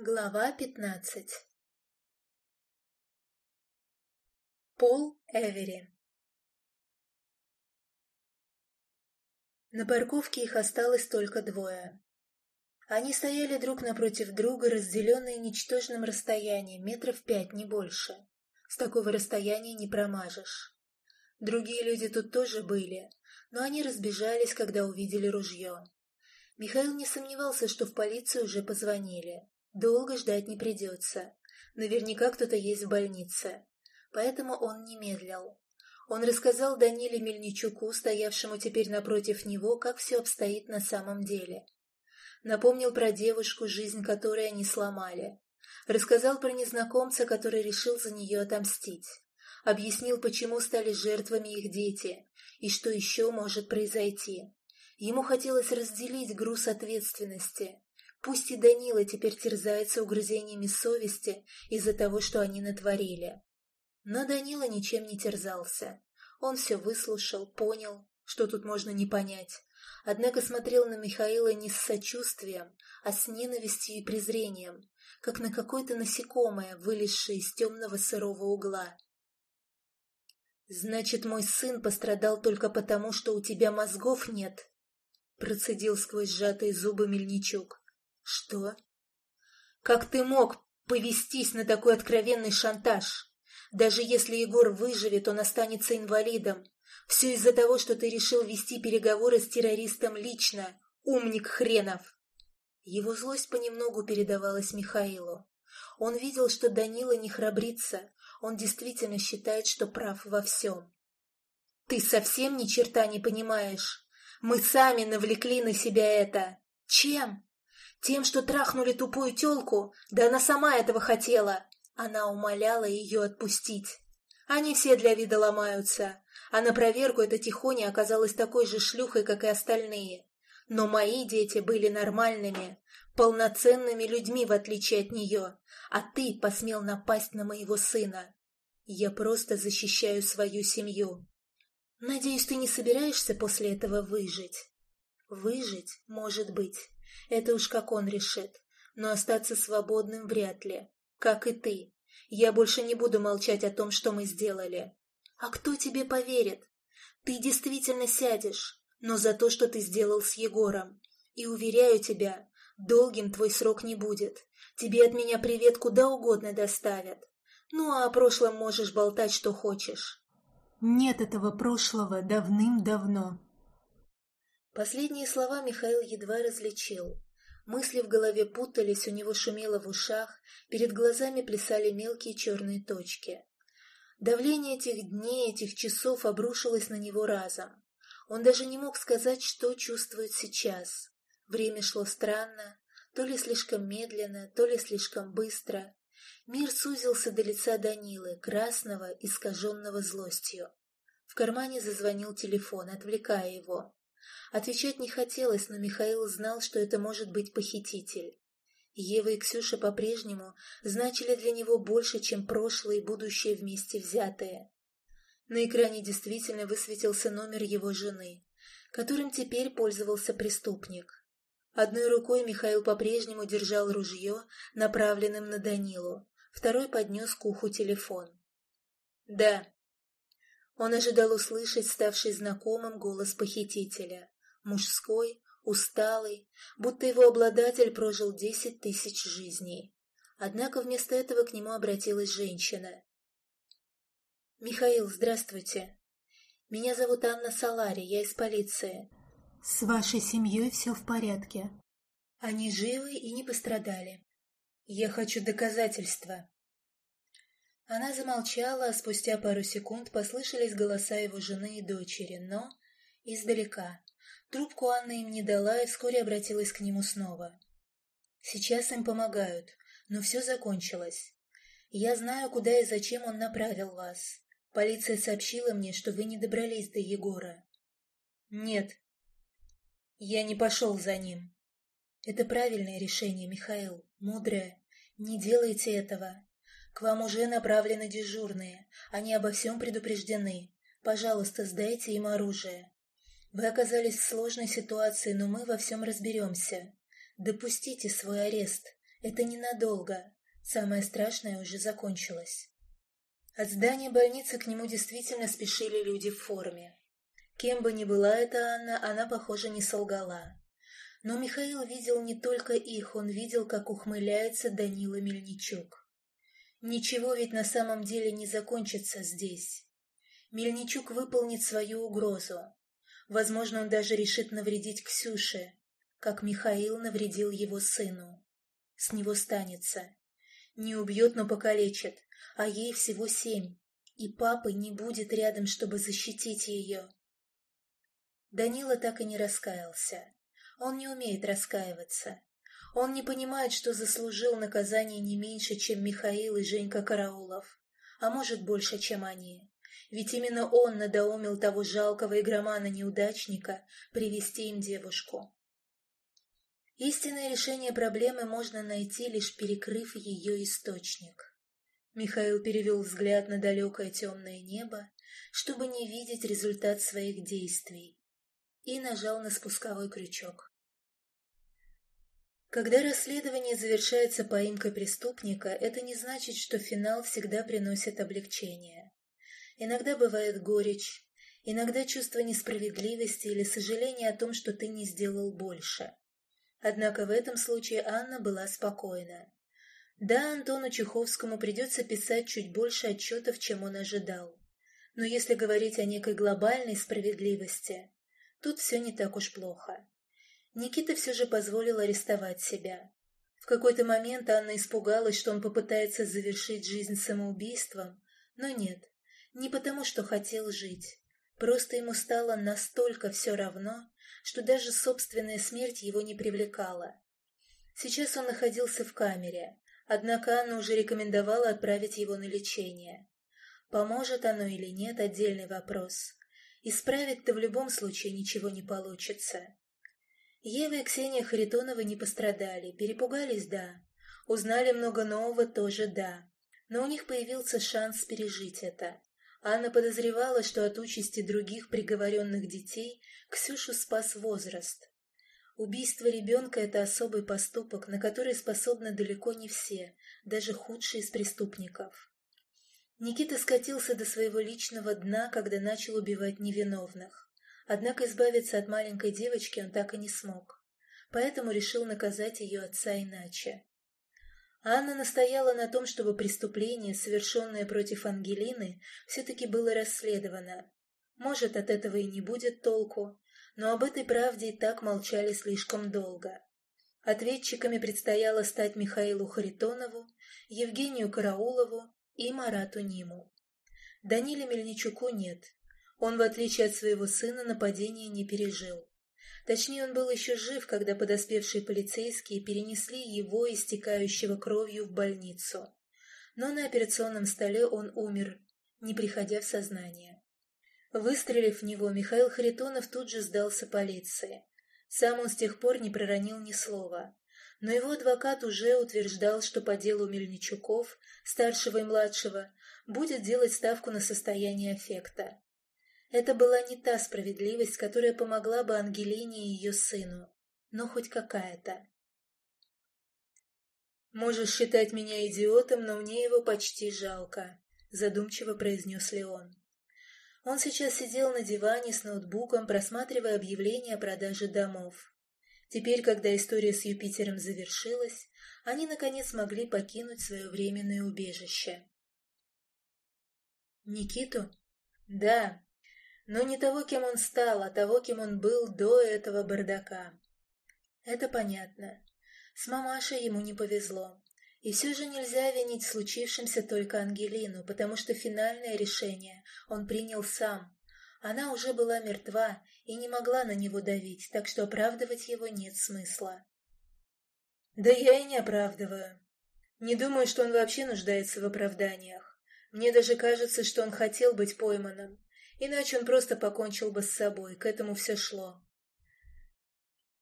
Глава пятнадцать Пол Эвери На парковке их осталось только двое. Они стояли друг напротив друга, разделенные ничтожным расстоянием, метров пять, не больше. С такого расстояния не промажешь. Другие люди тут тоже были, но они разбежались, когда увидели ружье. Михаил не сомневался, что в полицию уже позвонили. Долго ждать не придется. Наверняка кто-то есть в больнице. Поэтому он не медлил. Он рассказал Даниле Мельничуку, стоявшему теперь напротив него, как все обстоит на самом деле. Напомнил про девушку, жизнь которой они сломали. Рассказал про незнакомца, который решил за нее отомстить. Объяснил, почему стали жертвами их дети и что еще может произойти. Ему хотелось разделить груз ответственности, Пусть и Данила теперь терзается угрызениями совести из-за того, что они натворили. Но Данила ничем не терзался. Он все выслушал, понял, что тут можно не понять. Однако смотрел на Михаила не с сочувствием, а с ненавистью и презрением, как на какое-то насекомое, вылезшее из темного сырого угла. «Значит, мой сын пострадал только потому, что у тебя мозгов нет?» Процедил сквозь сжатые зубы Мельничук. «Что? Как ты мог повестись на такой откровенный шантаж? Даже если Егор выживет, он останется инвалидом. Все из-за того, что ты решил вести переговоры с террористом лично, умник хренов!» Его злость понемногу передавалась Михаилу. Он видел, что Данила не храбрится, он действительно считает, что прав во всем. «Ты совсем ни черта не понимаешь. Мы сами навлекли на себя это. Чем? Тем, что трахнули тупую телку, да она сама этого хотела. Она умоляла ее отпустить. Они все для вида ломаются, а на проверку эта тихоня оказалась такой же шлюхой, как и остальные. Но мои дети были нормальными, полноценными людьми, в отличие от нее, а ты посмел напасть на моего сына. Я просто защищаю свою семью. Надеюсь, ты не собираешься после этого выжить. Выжить, может быть, это уж как он решит. Но остаться свободным вряд ли. Как и ты. Я больше не буду молчать о том, что мы сделали. А кто тебе поверит? Ты действительно сядешь, но за то, что ты сделал с Егором. И уверяю тебя, долгим твой срок не будет. Тебе от меня привет куда угодно доставят. Ну, а о прошлом можешь болтать, что хочешь. Нет этого прошлого давным-давно. Последние слова Михаил едва различил. Мысли в голове путались, у него шумело в ушах, перед глазами плясали мелкие черные точки. Давление этих дней, этих часов обрушилось на него разом. Он даже не мог сказать, что чувствует сейчас. Время шло странно, то ли слишком медленно, то ли слишком быстро. Мир сузился до лица Данилы, красного, искаженного злостью. В кармане зазвонил телефон, отвлекая его. Отвечать не хотелось, но Михаил знал, что это может быть похититель. Ева и Ксюша по-прежнему значили для него больше, чем прошлое и будущее вместе взятые. На экране действительно высветился номер его жены, которым теперь пользовался преступник. Одной рукой Михаил по-прежнему держал ружье, направленным на Данилу, второй поднес к уху телефон. «Да». Он ожидал услышать ставший знакомым голос похитителя мужской, усталый, будто его обладатель прожил десять тысяч жизней. Однако вместо этого к нему обратилась женщина. «Михаил, здравствуйте. Меня зовут Анна Салари, я из полиции. С вашей семьей все в порядке. Они живы и не пострадали. Я хочу доказательства». Она замолчала, а спустя пару секунд послышались голоса его жены и дочери, но издалека. Трубку Анна им не дала и вскоре обратилась к нему снова. «Сейчас им помогают, но все закончилось. Я знаю, куда и зачем он направил вас. Полиция сообщила мне, что вы не добрались до Егора». «Нет, я не пошел за ним». «Это правильное решение, Михаил, мудрое. Не делайте этого. К вам уже направлены дежурные, они обо всем предупреждены. Пожалуйста, сдайте им оружие. Вы оказались в сложной ситуации, но мы во всем разберемся. Допустите свой арест. Это ненадолго. Самое страшное уже закончилось. От здания больницы к нему действительно спешили люди в форме. Кем бы ни была эта Анна, она, похоже, не солгала. Но Михаил видел не только их, он видел, как ухмыляется Данила Мельничук. Ничего ведь на самом деле не закончится здесь. Мельничук выполнит свою угрозу. Возможно, он даже решит навредить Ксюше, как Михаил навредил его сыну. С него станется. Не убьет, но покалечит, а ей всего семь, и папы не будет рядом, чтобы защитить ее. Данила так и не раскаялся. Он не умеет раскаиваться. Он не понимает, что заслужил наказание не меньше, чем Михаил и Женька Караулов, а может больше, чем они. Ведь именно он надоумил того жалкого игромана-неудачника привести им девушку. Истинное решение проблемы можно найти, лишь перекрыв ее источник. Михаил перевел взгляд на далекое темное небо, чтобы не видеть результат своих действий, и нажал на спусковой крючок. Когда расследование завершается поимкой преступника, это не значит, что финал всегда приносит облегчение. Иногда бывает горечь, иногда чувство несправедливости или сожаление о том, что ты не сделал больше. Однако в этом случае Анна была спокойна. Да, Антону Чеховскому придется писать чуть больше отчетов, чем он ожидал. Но если говорить о некой глобальной справедливости, тут все не так уж плохо. Никита все же позволил арестовать себя. В какой-то момент Анна испугалась, что он попытается завершить жизнь самоубийством, но нет, не потому, что хотел жить. Просто ему стало настолько все равно, что даже собственная смерть его не привлекала. Сейчас он находился в камере, однако Анна уже рекомендовала отправить его на лечение. Поможет оно или нет – отдельный вопрос. Исправить-то в любом случае ничего не получится. Ева и Ксения Харитоновы не пострадали, перепугались – да. Узнали много нового – тоже да. Но у них появился шанс пережить это. Анна подозревала, что от участи других приговоренных детей Ксюшу спас возраст. Убийство ребенка – это особый поступок, на который способны далеко не все, даже худшие из преступников. Никита скатился до своего личного дна, когда начал убивать невиновных. Однако избавиться от маленькой девочки он так и не смог. Поэтому решил наказать ее отца иначе. Анна настояла на том, чтобы преступление, совершенное против Ангелины, все-таки было расследовано. Может, от этого и не будет толку, но об этой правде и так молчали слишком долго. Ответчиками предстояло стать Михаилу Харитонову, Евгению Караулову и Марату Ниму. Даниле Мельничуку нет. Он, в отличие от своего сына, нападения не пережил. Точнее, он был еще жив, когда подоспевшие полицейские перенесли его, истекающего кровью, в больницу. Но на операционном столе он умер, не приходя в сознание. Выстрелив в него, Михаил Харитонов тут же сдался полиции. Сам он с тех пор не проронил ни слова. Но его адвокат уже утверждал, что по делу Мельничуков, старшего и младшего, будет делать ставку на состояние аффекта. Это была не та справедливость, которая помогла бы Ангелине и ее сыну, но хоть какая-то. «Можешь считать меня идиотом, но мне его почти жалко», — задумчиво произнес Леон. Он сейчас сидел на диване с ноутбуком, просматривая объявления о продаже домов. Теперь, когда история с Юпитером завершилась, они, наконец, могли покинуть свое временное убежище. «Никиту?» «Да, но не того, кем он стал, а того, кем он был до этого бардака. Это понятно. С мамашей ему не повезло. И все же нельзя винить случившимся только Ангелину, потому что финальное решение он принял сам. Она уже была мертва и не могла на него давить, так что оправдывать его нет смысла. Да я и не оправдываю. Не думаю, что он вообще нуждается в оправданиях. Мне даже кажется, что он хотел быть пойманным. Иначе он просто покончил бы с собой, к этому все шло.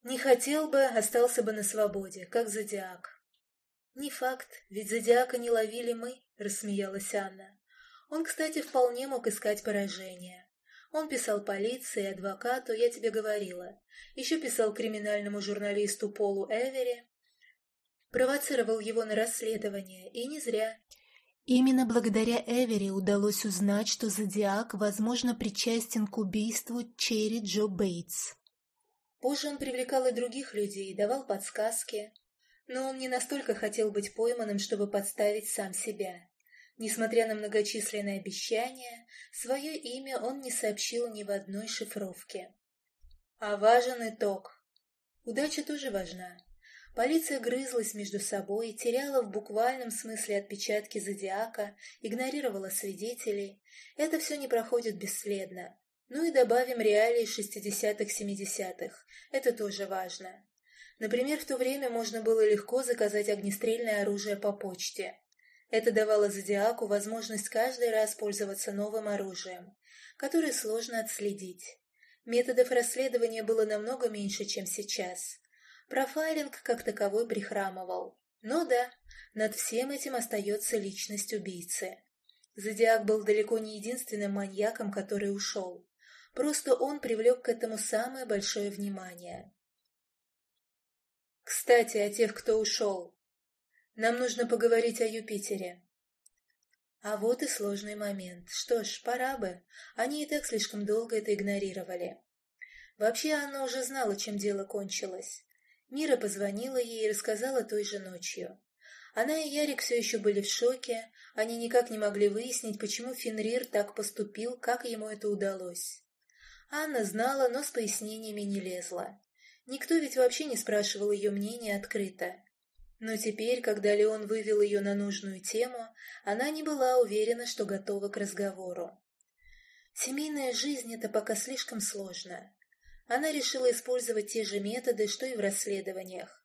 Не хотел бы, остался бы на свободе, как зодиак. Не факт, ведь зодиака не ловили мы, рассмеялась Анна. Он, кстати, вполне мог искать поражение. Он писал полиции, адвокату, я тебе говорила. Еще писал криминальному журналисту Полу Эвери. Провоцировал его на расследование, и не зря. Именно благодаря Эвери удалось узнать, что Зодиак, возможно, причастен к убийству Черри Джо Бейтс. Позже он привлекал и других людей, давал подсказки. Но он не настолько хотел быть пойманным, чтобы подставить сам себя. Несмотря на многочисленные обещания, свое имя он не сообщил ни в одной шифровке. А важен итог. Удача тоже важна. Полиция грызлась между собой, теряла в буквальном смысле отпечатки зодиака, игнорировала свидетелей. Это все не проходит бесследно. Ну и добавим реалии шестидесятых-семидесятых. Это тоже важно. Например, в то время можно было легко заказать огнестрельное оружие по почте. Это давало Зодиаку возможность каждый раз пользоваться новым оружием, которое сложно отследить. Методов расследования было намного меньше, чем сейчас. Профайлинг как таковой прихрамывал. Но да, над всем этим остается личность убийцы. Зодиак был далеко не единственным маньяком, который ушел. Просто он привлек к этому самое большое внимание. Кстати, о тех, кто ушел. Нам нужно поговорить о Юпитере. А вот и сложный момент. Что ж, пора бы. Они и так слишком долго это игнорировали. Вообще, Анна уже знала, чем дело кончилось. Мира позвонила ей и рассказала той же ночью. Она и Ярик все еще были в шоке, они никак не могли выяснить, почему Фенрир так поступил, как ему это удалось. Анна знала, но с пояснениями не лезла. Никто ведь вообще не спрашивал ее мнения открыто. Но теперь, когда Леон вывел ее на нужную тему, она не была уверена, что готова к разговору. Семейная жизнь — это пока слишком сложно. Она решила использовать те же методы, что и в расследованиях.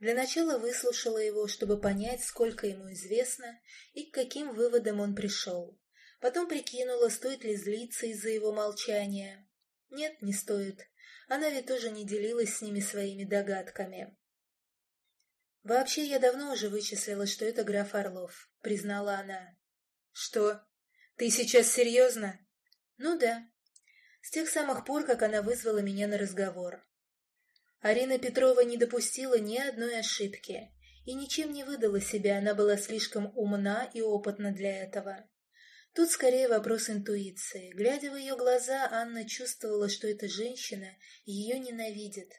Для начала выслушала его, чтобы понять, сколько ему известно и к каким выводам он пришел. Потом прикинула, стоит ли злиться из-за его молчания. Нет, не стоит. Она ведь тоже не делилась с ними своими догадками. «Вообще, я давно уже вычислила, что это граф Орлов», — признала она. «Что? Ты сейчас серьезно?» «Ну да с тех самых пор, как она вызвала меня на разговор. Арина Петрова не допустила ни одной ошибки и ничем не выдала себя, она была слишком умна и опытна для этого. Тут скорее вопрос интуиции. Глядя в ее глаза, Анна чувствовала, что эта женщина ее ненавидит.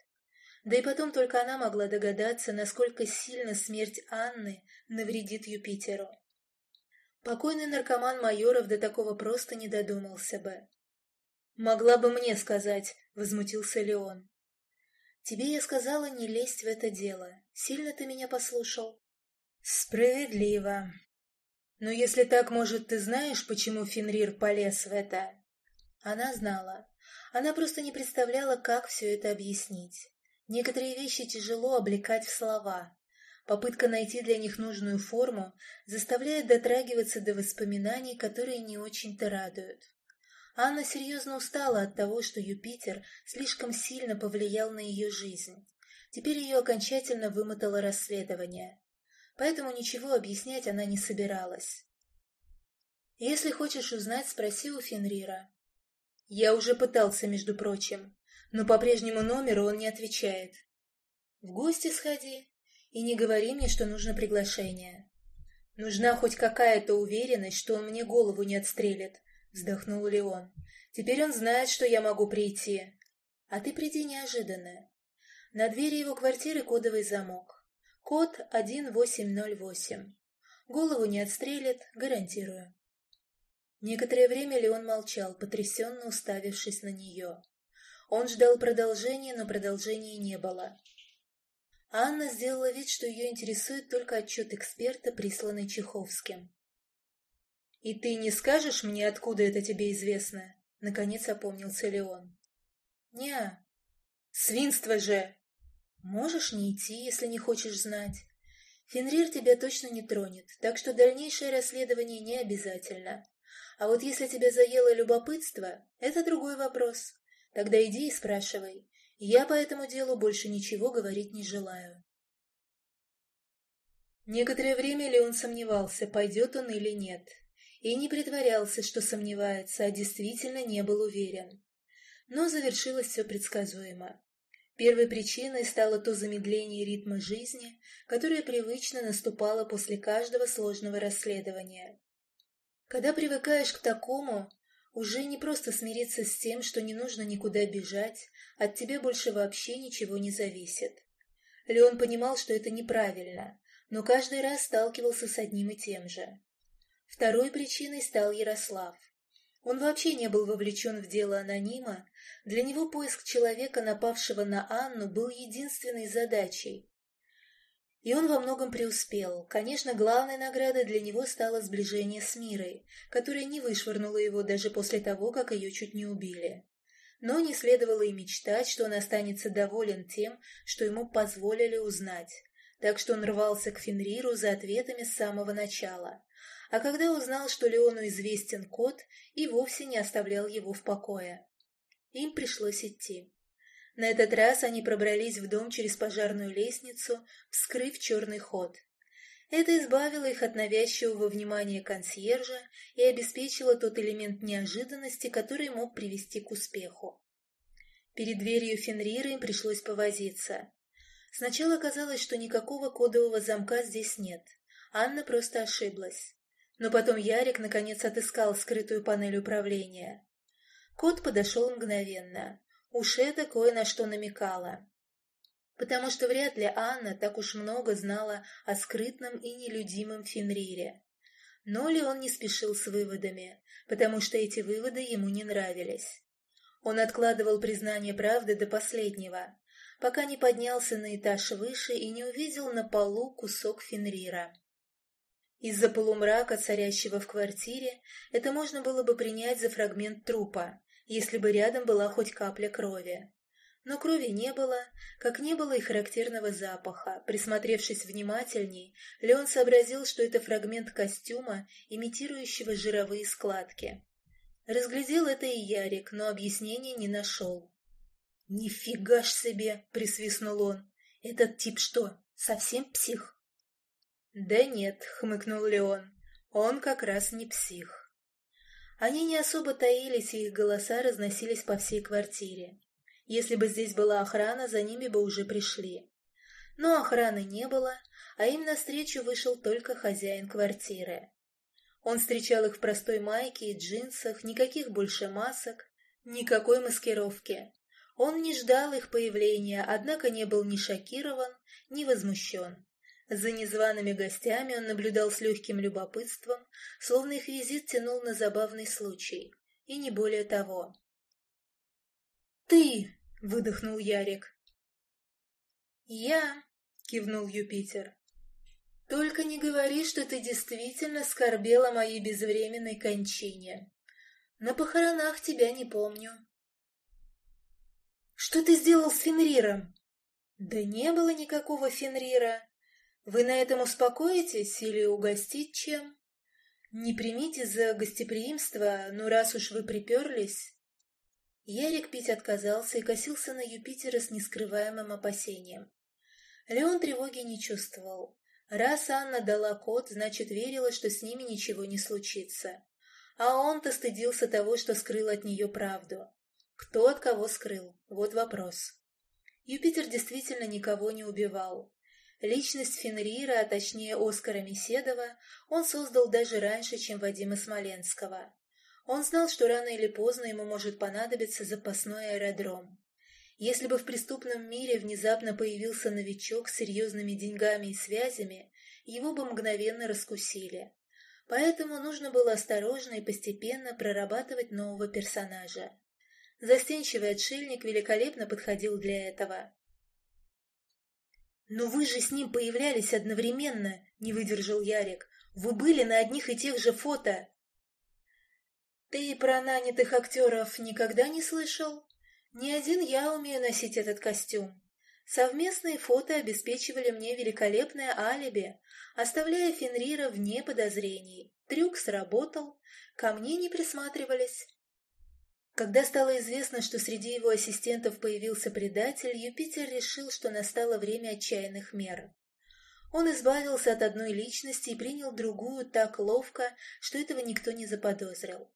Да и потом только она могла догадаться, насколько сильно смерть Анны навредит Юпитеру. Покойный наркоман Майоров до такого просто не додумался бы. «Могла бы мне сказать», — возмутился Леон. «Тебе я сказала не лезть в это дело. Сильно ты меня послушал?» «Справедливо. Но если так, может, ты знаешь, почему Фенрир полез в это?» Она знала. Она просто не представляла, как все это объяснить. Некоторые вещи тяжело облекать в слова. Попытка найти для них нужную форму заставляет дотрагиваться до воспоминаний, которые не очень-то радуют. Анна серьезно устала от того, что Юпитер слишком сильно повлиял на ее жизнь. Теперь ее окончательно вымотало расследование. Поэтому ничего объяснять она не собиралась. «Если хочешь узнать, спроси у Фенрира». «Я уже пытался, между прочим, но по прежнему номеру он не отвечает». «В гости сходи и не говори мне, что нужно приглашение. Нужна хоть какая-то уверенность, что он мне голову не отстрелит, — вздохнул Леон. «Теперь он знает, что я могу прийти. А ты приди неожиданно. На двери его квартиры кодовый замок. Код 1808. Голову не отстрелит, гарантирую». Некоторое время Леон молчал, потрясенно уставившись на нее. Он ждал продолжения, но продолжения не было. Анна сделала вид, что ее интересует только отчет эксперта, присланный Чеховским. «И ты не скажешь мне, откуда это тебе известно?» Наконец опомнился Леон. «Не, свинство же!» «Можешь не идти, если не хочешь знать. Фенрир тебя точно не тронет, так что дальнейшее расследование не обязательно. А вот если тебя заело любопытство, это другой вопрос. Тогда иди и спрашивай. Я по этому делу больше ничего говорить не желаю». Некоторое время Леон сомневался, пойдет он или нет и не притворялся, что сомневается, а действительно не был уверен. Но завершилось все предсказуемо. Первой причиной стало то замедление ритма жизни, которое привычно наступало после каждого сложного расследования. Когда привыкаешь к такому, уже не просто смириться с тем, что не нужно никуда бежать, от тебя больше вообще ничего не зависит. Леон понимал, что это неправильно, но каждый раз сталкивался с одним и тем же. Второй причиной стал Ярослав. Он вообще не был вовлечен в дело анонима, для него поиск человека, напавшего на Анну, был единственной задачей. И он во многом преуспел. Конечно, главной наградой для него стало сближение с Мирой, которая не вышвырнула его даже после того, как ее чуть не убили. Но не следовало и мечтать, что он останется доволен тем, что ему позволили узнать. Так что он рвался к Фенриру за ответами с самого начала. А когда узнал, что Леону известен кот, и вовсе не оставлял его в покое. Им пришлось идти. На этот раз они пробрались в дом через пожарную лестницу, вскрыв черный ход. Это избавило их от навязчивого внимания консьержа и обеспечило тот элемент неожиданности, который мог привести к успеху. Перед дверью Фенрира им пришлось повозиться. Сначала казалось, что никакого кодового замка здесь нет. Анна просто ошиблась. Но потом Ярик наконец отыскал скрытую панель управления. Кот подошел мгновенно. Уж это кое на что намекало. Потому что вряд ли Анна так уж много знала о скрытном и нелюдимом Фенрире. Но ли он не спешил с выводами, потому что эти выводы ему не нравились. Он откладывал признание правды до последнего, пока не поднялся на этаж выше и не увидел на полу кусок Фенрира. Из-за полумрака, царящего в квартире, это можно было бы принять за фрагмент трупа, если бы рядом была хоть капля крови. Но крови не было, как не было и характерного запаха. Присмотревшись внимательней, Леон сообразил, что это фрагмент костюма, имитирующего жировые складки. Разглядел это и Ярик, но объяснения не нашел. «Нифига ж себе!» — присвистнул он. «Этот тип что, совсем псих?» «Да нет», — хмыкнул Леон. «Он как раз не псих». Они не особо таились, и их голоса разносились по всей квартире. Если бы здесь была охрана, за ними бы уже пришли. Но охраны не было, а им навстречу вышел только хозяин квартиры. Он встречал их в простой майке и джинсах, никаких больше масок, никакой маскировки. Он не ждал их появления, однако не был ни шокирован, ни возмущен. За незваными гостями он наблюдал с легким любопытством, словно их визит тянул на забавный случай, и не более того. «Ты!» — выдохнул Ярик. «Я!» — кивнул Юпитер. «Только не говори, что ты действительно скорбела о моей безвременной кончине. На похоронах тебя не помню». «Что ты сделал с Фенриром?» «Да не было никакого Фенрира. Вы на этом успокоитесь или угостить чем? Не примите за гостеприимство, ну раз уж вы приперлись. Ярик пить отказался и косился на Юпитера с нескрываемым опасением. Леон тревоги не чувствовал. Раз Анна дала код, значит, верила, что с ними ничего не случится. А он-то стыдился того, что скрыл от нее правду. Кто от кого скрыл? Вот вопрос. Юпитер действительно никого не убивал. Личность Фенрира, а точнее Оскара Меседова, он создал даже раньше, чем Вадима Смоленского. Он знал, что рано или поздно ему может понадобиться запасной аэродром. Если бы в преступном мире внезапно появился новичок с серьезными деньгами и связями, его бы мгновенно раскусили. Поэтому нужно было осторожно и постепенно прорабатывать нового персонажа. Застенчивый отшельник великолепно подходил для этого. «Но вы же с ним появлялись одновременно», — не выдержал Ярик. «Вы были на одних и тех же фото». «Ты про нанятых актеров никогда не слышал? Не один я умею носить этот костюм. Совместные фото обеспечивали мне великолепное алиби, оставляя Фенрира вне подозрений. Трюк сработал, ко мне не присматривались. Когда стало известно, что среди его ассистентов появился предатель, Юпитер решил, что настало время отчаянных мер. Он избавился от одной личности и принял другую так ловко, что этого никто не заподозрил.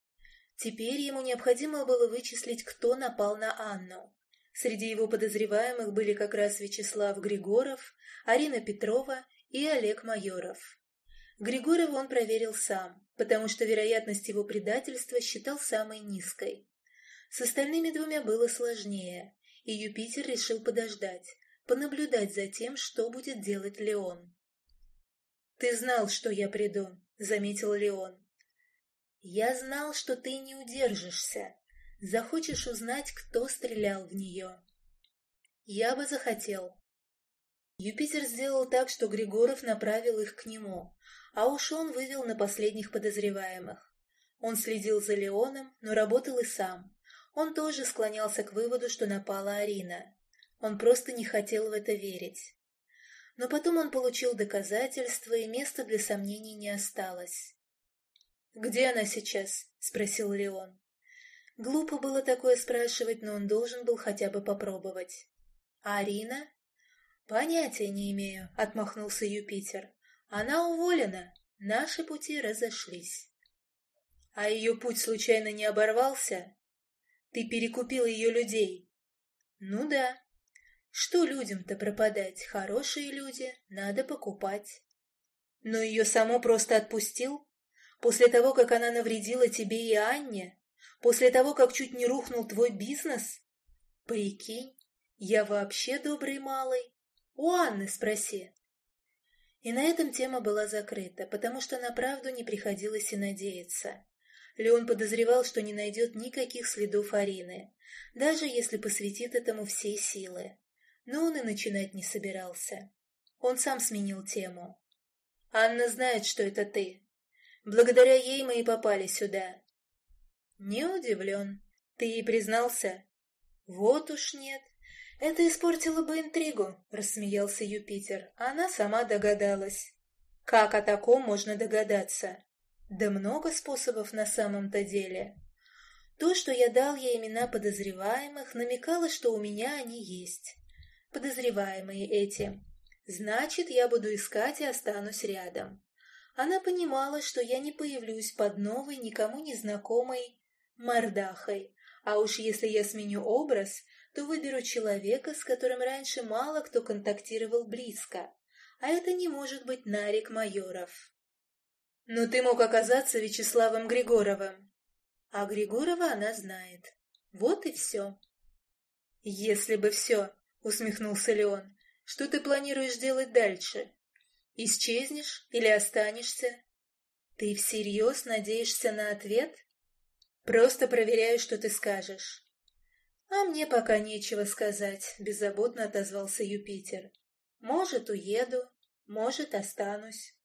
Теперь ему необходимо было вычислить, кто напал на Анну. Среди его подозреваемых были как раз Вячеслав Григоров, Арина Петрова и Олег Майоров. Григорова он проверил сам, потому что вероятность его предательства считал самой низкой. С остальными двумя было сложнее, и Юпитер решил подождать, понаблюдать за тем, что будет делать Леон. «Ты знал, что я приду», — заметил Леон. «Я знал, что ты не удержишься. Захочешь узнать, кто стрелял в нее?» «Я бы захотел». Юпитер сделал так, что Григоров направил их к нему, а уж он вывел на последних подозреваемых. Он следил за Леоном, но работал и сам. Он тоже склонялся к выводу, что напала Арина. Он просто не хотел в это верить. Но потом он получил доказательства, и места для сомнений не осталось. «Где она сейчас?» — спросил Леон. Глупо было такое спрашивать, но он должен был хотя бы попробовать. «А Арина?» «Понятия не имею», — отмахнулся Юпитер. «Она уволена. Наши пути разошлись». «А ее путь случайно не оборвался?» «Ты перекупил ее людей». «Ну да. Что людям-то пропадать? Хорошие люди, надо покупать». «Но ее само просто отпустил? После того, как она навредила тебе и Анне? После того, как чуть не рухнул твой бизнес? Прикинь, я вообще добрый малый. У Анны спроси. И на этом тема была закрыта, потому что на правду не приходилось и надеяться. Леон подозревал, что не найдет никаких следов Арины, даже если посвятит этому все силы. Но он и начинать не собирался. Он сам сменил тему. «Анна знает, что это ты. Благодаря ей мы и попали сюда». «Не удивлен. Ты ей признался?» «Вот уж нет. «Это испортило бы интригу», — рассмеялся Юпитер. Она сама догадалась. «Как о таком можно догадаться?» «Да много способов на самом-то деле». То, что я дал ей имена подозреваемых, намекало, что у меня они есть. Подозреваемые эти. Значит, я буду искать и останусь рядом. Она понимала, что я не появлюсь под новой, никому не знакомой мордахой, а уж если я сменю образ, то выберу человека, с которым раньше мало кто контактировал близко, а это не может быть Нарик Майоров. Но ты мог оказаться Вячеславом Григоровым. А Григорова она знает. Вот и все. Если бы все, усмехнулся Леон, что ты планируешь делать дальше? Исчезнешь или останешься? Ты всерьез надеешься на ответ? Просто проверяю, что ты скажешь. «А мне пока нечего сказать», — беззаботно отозвался Юпитер. «Может, уеду, может, останусь».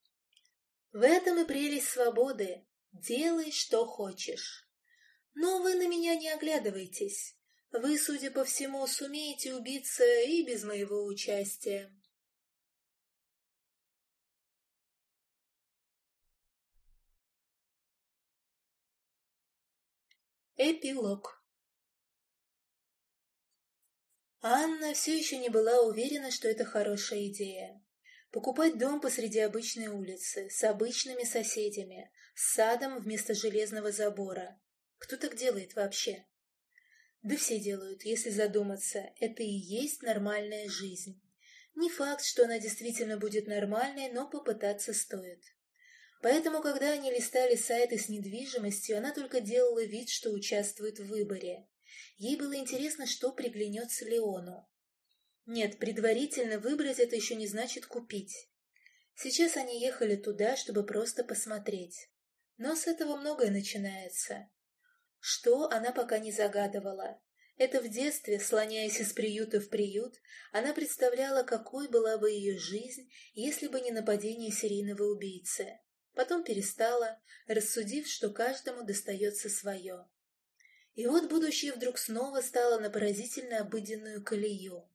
В этом и прелесть свободы. Делай, что хочешь. Но вы на меня не оглядывайтесь. Вы, судя по всему, сумеете убиться и без моего участия. Эпилог Анна все еще не была уверена, что это хорошая идея. Покупать дом посреди обычной улицы, с обычными соседями, с садом вместо железного забора. Кто так делает вообще? Да все делают, если задуматься, это и есть нормальная жизнь. Не факт, что она действительно будет нормальной, но попытаться стоит. Поэтому, когда они листали сайты с недвижимостью, она только делала вид, что участвует в выборе. Ей было интересно, что приглянется Леону. Нет, предварительно выбрать это еще не значит купить. Сейчас они ехали туда, чтобы просто посмотреть. Но с этого многое начинается. Что она пока не загадывала. Это в детстве, слоняясь из приюта в приют, она представляла, какой была бы ее жизнь, если бы не нападение серийного убийцы. Потом перестала, рассудив, что каждому достается свое. И вот будущее вдруг снова стало на поразительно обыденную колею.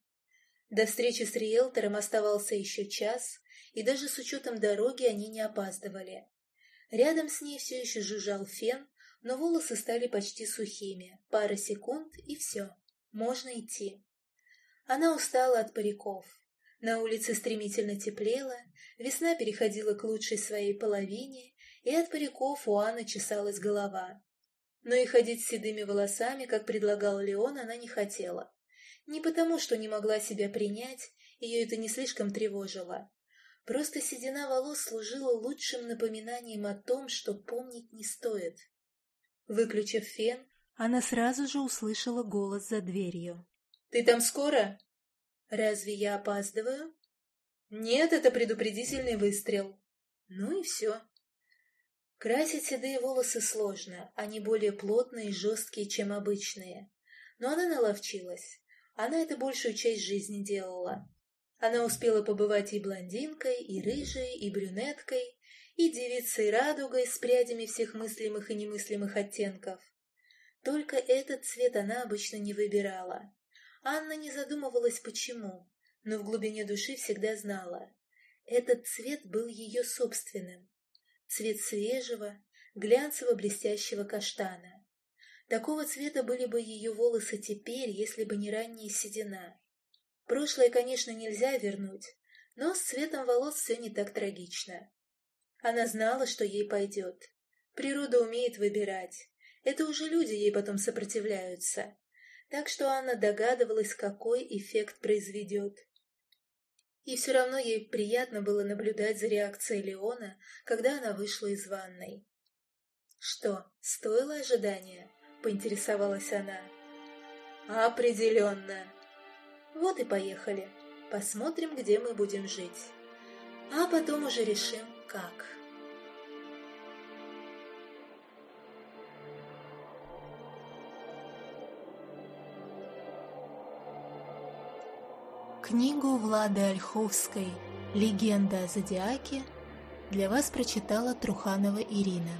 До встречи с риэлтором оставался еще час, и даже с учетом дороги они не опаздывали. Рядом с ней все еще жужжал фен, но волосы стали почти сухими. Пара секунд, и все. Можно идти. Она устала от париков. На улице стремительно теплело, весна переходила к лучшей своей половине, и от париков у Анны чесалась голова. Но и ходить с седыми волосами, как предлагал Леон, она не хотела. Не потому, что не могла себя принять, ее это не слишком тревожило. Просто седина волос служила лучшим напоминанием о том, что помнить не стоит. Выключив фен, она сразу же услышала голос за дверью. «Ты там скоро?» «Разве я опаздываю?» «Нет, это предупредительный выстрел». «Ну и все». Красить седые волосы сложно, они более плотные и жесткие, чем обычные. Но она наловчилась. Она это большую часть жизни делала. Она успела побывать и блондинкой, и рыжей, и брюнеткой, и девицей-радугой с прядями всех мыслимых и немыслимых оттенков. Только этот цвет она обычно не выбирала. Анна не задумывалась, почему, но в глубине души всегда знала. Этот цвет был ее собственным. Цвет свежего, глянцево-блестящего каштана. Такого цвета были бы ее волосы теперь, если бы не ранняя седина. Прошлое, конечно, нельзя вернуть, но с цветом волос все не так трагично. Она знала, что ей пойдет. Природа умеет выбирать. Это уже люди ей потом сопротивляются. Так что Анна догадывалась, какой эффект произведет. И все равно ей приятно было наблюдать за реакцией Леона, когда она вышла из ванной. «Что, стоило ожидания?» — поинтересовалась она. «Определенно!» Вот и поехали. Посмотрим, где мы будем жить. А потом уже решим, как. Книгу Влады Ольховской «Легенда о Зодиаке» для вас прочитала Труханова Ирина.